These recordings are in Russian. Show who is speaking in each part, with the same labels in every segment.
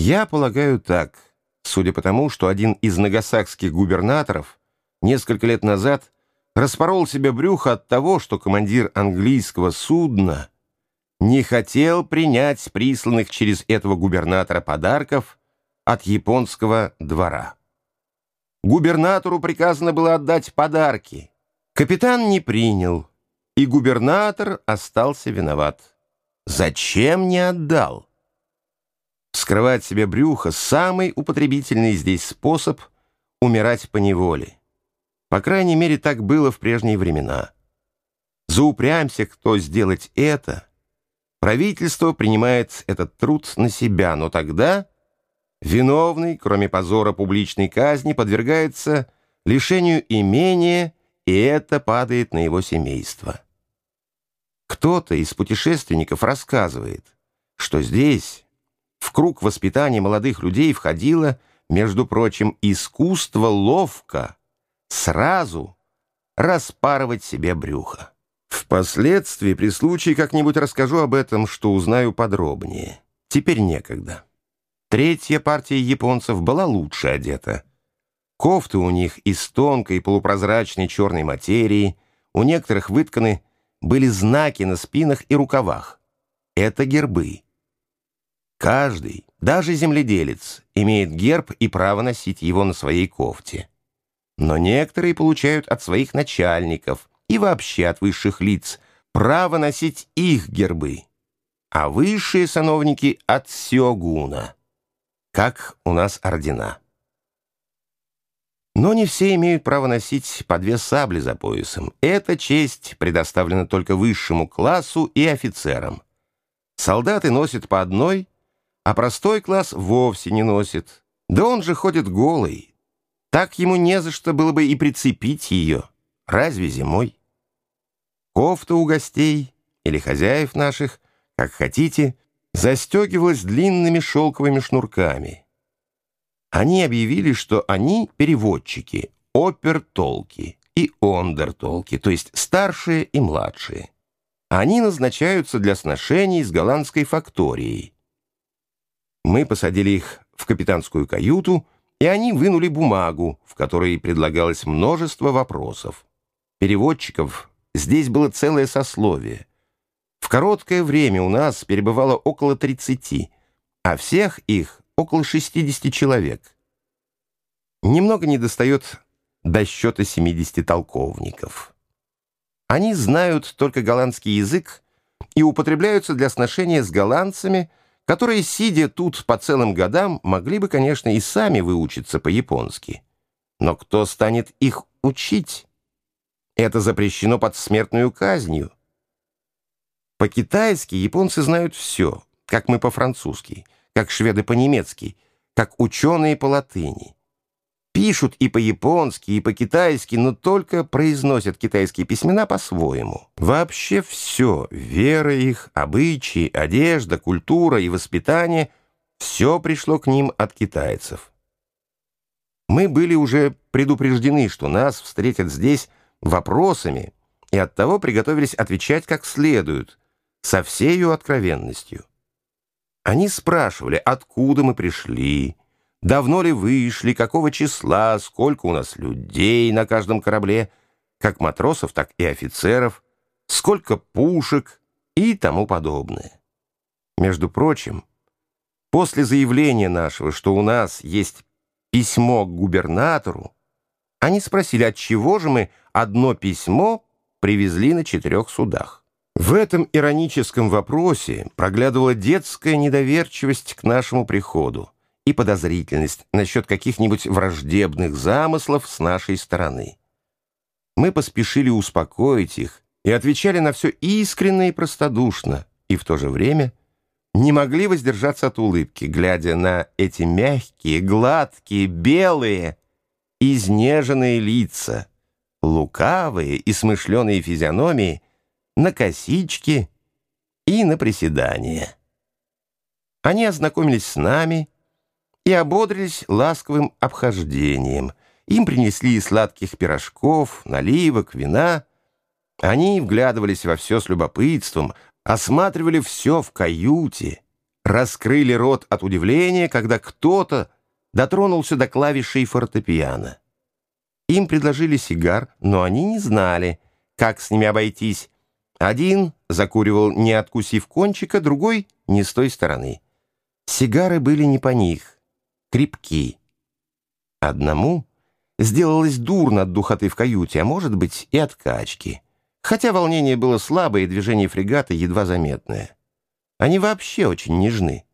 Speaker 1: Я полагаю так, судя по тому, что один из нагасакских губернаторов несколько лет назад распорол себе брюхо от того, что командир английского судна не хотел принять присланных через этого губернатора подарков от японского двора. Губернатору приказано было отдать подарки. Капитан не принял, и губернатор остался виноват. Зачем не отдал? Скрывать себе брюхо — самый употребительный здесь способ умирать по неволе. По крайней мере, так было в прежние времена. Заупрямся кто сделать это, правительство принимает этот труд на себя, но тогда Виновный, кроме позора публичной казни, подвергается лишению имения, и это падает на его семейство. Кто-то из путешественников рассказывает, что здесь в круг воспитания молодых людей входило, между прочим, искусство ловко сразу распарывать себе брюхо. Впоследствии при случае как-нибудь расскажу об этом, что узнаю подробнее. Теперь некогда. Третья партия японцев была лучше одета. Кофты у них из тонкой полупрозрачной черной материи, у некоторых вытканы были знаки на спинах и рукавах. Это гербы. Каждый, даже земледелец, имеет герб и право носить его на своей кофте. Но некоторые получают от своих начальников и вообще от высших лиц право носить их гербы, а высшие сановники от сёгуна как у нас ордена. Но не все имеют право носить по две сабли за поясом. Эта честь предоставлена только высшему классу и офицерам. Солдаты носят по одной, а простой класс вовсе не носит. Да он же ходит голый. Так ему не за что было бы и прицепить ее. Разве зимой? Кофта у гостей или хозяев наших, как хотите, застегивалась длинными шелковыми шнурками. Они объявили, что они переводчики, опертолки и ондертолки, то есть старшие и младшие. Они назначаются для сношений с голландской факторией. Мы посадили их в капитанскую каюту, и они вынули бумагу, в которой предлагалось множество вопросов. Переводчиков здесь было целое сословие. В короткое время у нас перебывало около 30, а всех их около 60 человек. Немного недостает до счета 70 толковников. Они знают только голландский язык и употребляются для сношения с голландцами, которые, сидя тут по целым годам, могли бы, конечно, и сами выучиться по-японски. Но кто станет их учить? Это запрещено под смертную казнью. По-китайски японцы знают все, как мы по-французски, как шведы по-немецки, как ученые по латыни. Пишут и по-японски, и по-китайски, но только произносят китайские письмена по-своему. Вообще все, вера их, обычаи, одежда, культура и воспитание — все пришло к ним от китайцев. Мы были уже предупреждены, что нас встретят здесь вопросами, и оттого приготовились отвечать как следует — со всею откровенностью. Они спрашивали, откуда мы пришли, давно ли вышли, какого числа, сколько у нас людей на каждом корабле, как матросов, так и офицеров, сколько пушек и тому подобное. Между прочим, после заявления нашего, что у нас есть письмо к губернатору, они спросили, от чего же мы одно письмо привезли на четырех судах. В этом ироническом вопросе проглядывала детская недоверчивость к нашему приходу и подозрительность насчет каких-нибудь враждебных замыслов с нашей стороны. Мы поспешили успокоить их и отвечали на все искренне и простодушно, и в то же время не могли воздержаться от улыбки, глядя на эти мягкие, гладкие, белые, изнеженные лица, лукавые и смышленые физиономии — на косички и на приседания. Они ознакомились с нами и ободрились ласковым обхождением. Им принесли сладких пирожков, наливок, вина. Они вглядывались во все с любопытством, осматривали все в каюте, раскрыли рот от удивления, когда кто-то дотронулся до клавишей фортепиано. Им предложили сигар, но они не знали, как с ними обойтись. Один закуривал, не откусив кончика, другой — не с той стороны. Сигары были не по них, крепки. Одному сделалось дурно от духоты в каюте, а может быть и от качки. Хотя волнение было слабое и движение фрегата едва заметное. Они вообще очень нежны.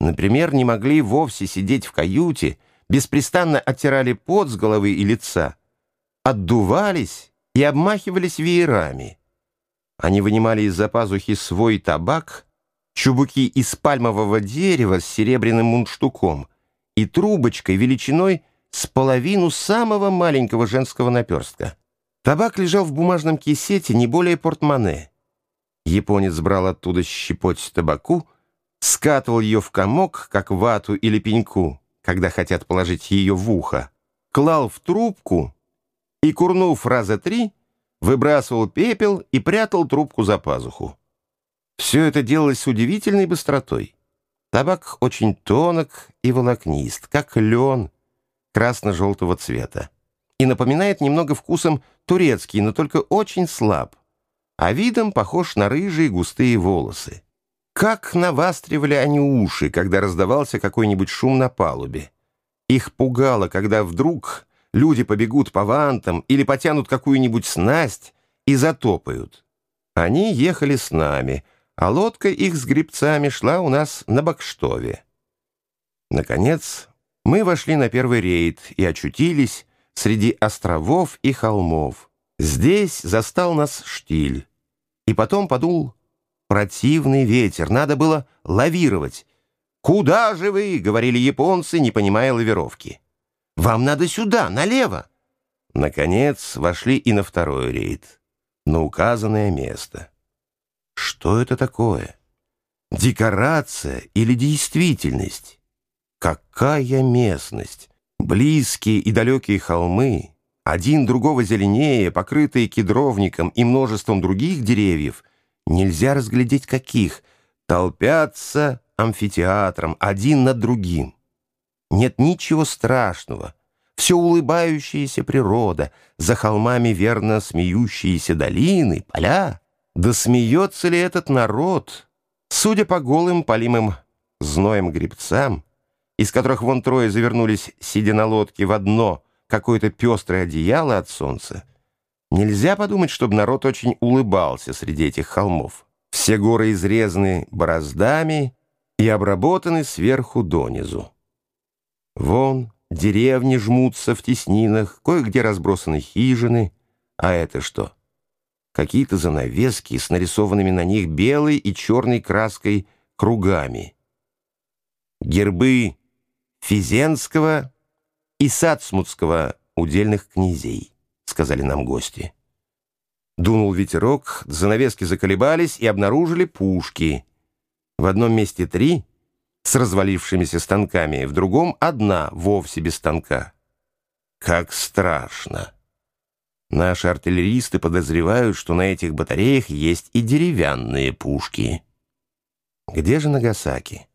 Speaker 1: Например, не могли вовсе сидеть в каюте, беспрестанно оттирали пот с головы и лица, отдувались и обмахивались веерами. Они вынимали из-за пазухи свой табак, чубуки из пальмового дерева с серебряным мундштуком и трубочкой величиной с половину самого маленького женского наперстка. Табак лежал в бумажном кисете не более портмоне. Японец брал оттуда щепоть табаку, скатывал ее в комок, как вату или пеньку, когда хотят положить ее в ухо, клал в трубку и, курнув раза три, выбрасывал пепел и прятал трубку за пазуху. Все это делалось с удивительной быстротой. Табак очень тонок и волокнист, как лен красно-желтого цвета, и напоминает немного вкусом турецкий, но только очень слаб, а видом похож на рыжие густые волосы. Как навастривали они уши, когда раздавался какой-нибудь шум на палубе. Их пугало, когда вдруг люди побегут по вантам или потянут какую-нибудь снасть и затопают. Они ехали с нами, а лодка их с грибцами шла у нас на Бакштове. Наконец, мы вошли на первый рейд и очутились среди островов и холмов. Здесь застал нас штиль. И потом подул противный ветер. Надо было лавировать. «Куда же вы?» — говорили японцы, не понимая лавировки. «Вам надо сюда, налево!» Наконец вошли и на второй рейд, на указанное место. Что это такое? Декорация или действительность? Какая местность! Близкие и далекие холмы, один другого зеленее, покрытые кедровником и множеством других деревьев, нельзя разглядеть каких, толпятся амфитеатром один над другим. Нет ничего страшного. Все улыбающаяся природа, за холмами верно смеющиеся долины, поля. Да смеется ли этот народ? Судя по голым, полимым зноем грибцам, из которых вон трое завернулись, сидя на лодке, в одно какое-то пестрое одеяло от солнца, нельзя подумать, чтобы народ очень улыбался среди этих холмов. Все горы изрезаны бороздами и обработаны сверху донизу. Вон деревни жмутся в теснинах, кое-где разбросаны хижины, а это что? Какие-то занавески с нарисованными на них белой и черной краской кругами. Гербы Физенского и Сацмутского удельных князей, сказали нам гости. Дунул ветерок, занавески заколебались и обнаружили пушки. В одном месте три с развалившимися станками, в другом одна вовсе без станка. Как страшно! Наши артиллеристы подозревают, что на этих батареях есть и деревянные пушки. Где же Нагасаки?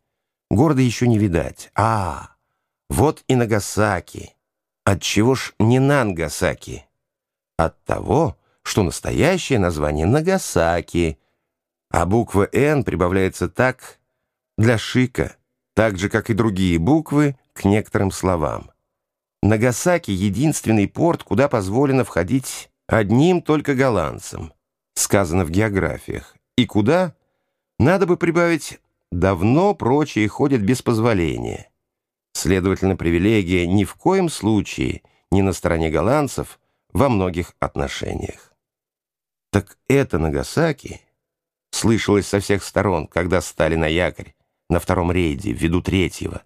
Speaker 1: Города еще не видать. А, вот и Нагасаки. Отчего ж не Нангасаки? От того, что настоящее название Нагасаки, а буква «Н» прибавляется так для шика, так же, как и другие буквы к некоторым словам. Нагасаки — единственный порт, куда позволено входить одним только голландцам, сказано в географиях, и куда, надо бы прибавить, давно прочие ходят без позволения. Следовательно, привилегия ни в коем случае не на стороне голландцев во многих отношениях. Так это Нагасаки слышалось со всех сторон, когда стали на якорь на втором рейде ввиду третьего,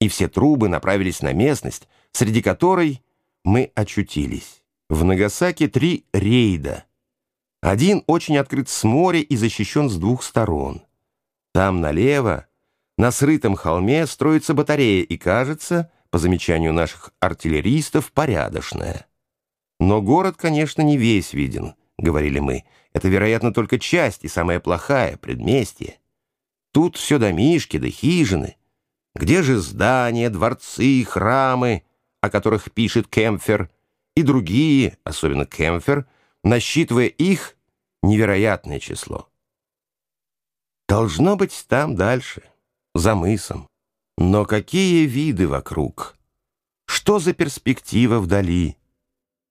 Speaker 1: и все трубы направились на местность, среди которой мы очутились. В Нагасаки три рейда. Один очень открыт с моря и защищен с двух сторон. Там налево на срытом холме строится батарея и, кажется, по замечанию наших артиллеристов, порядочная. Но город, конечно, не весь виден, говорили мы. Это, вероятно, только часть и самая плохая, предместье. Тут все домишки да хижины. Где же здания, дворцы, храмы, о которых пишет Кемфер, и другие, особенно Кемфер, насчитывая их, невероятное число. Должно быть там дальше, за мысом. Но какие виды вокруг? Что за перспектива вдали?